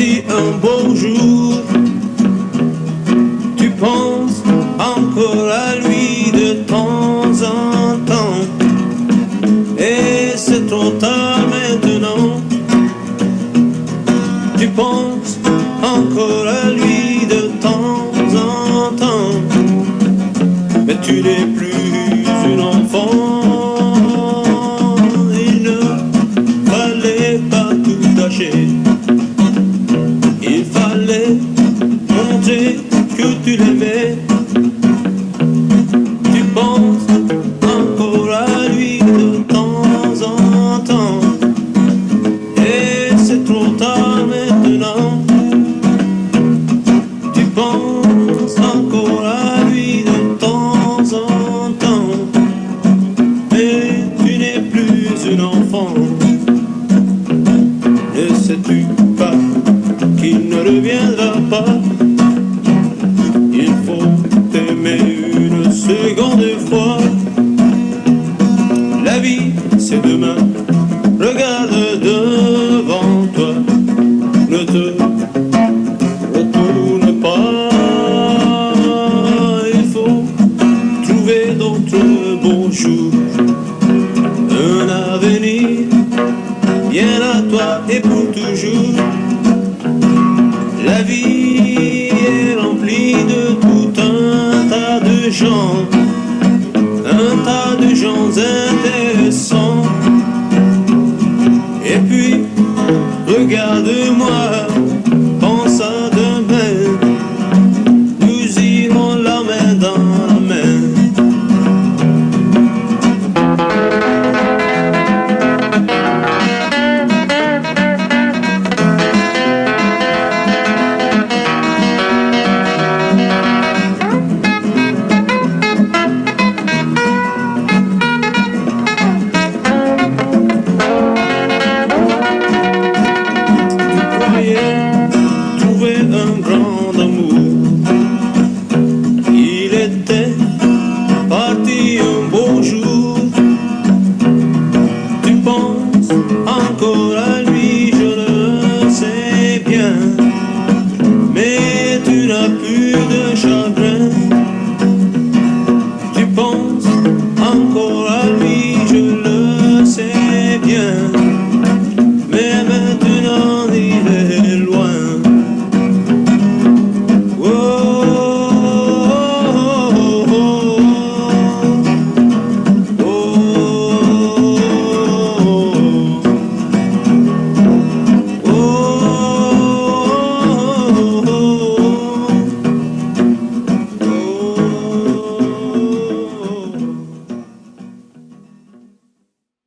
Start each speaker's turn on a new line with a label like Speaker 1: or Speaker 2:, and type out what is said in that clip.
Speaker 1: un beau jour, tu penses encore à lui de temps en temps. Et c'est trop tard maintenant, tu penses encore à lui de temps en temps. Mais tu n'es plus une enfant. Que tu l'aimais. Tu penses encore à lui de temps en temps. Et c'est trop tard maintenant. Tu penses encore à lui de temps en temps. Mais tu n'es plus une enfant. Ne sais-tu pas qu'il ne reviendra pas? c'est demain. Regarde devant toi, ne te retourne pas. Il faut trouver d'autres bons jours, un avenir bien à toi et pour toujours. La vie est remplie de tout un tas de gens.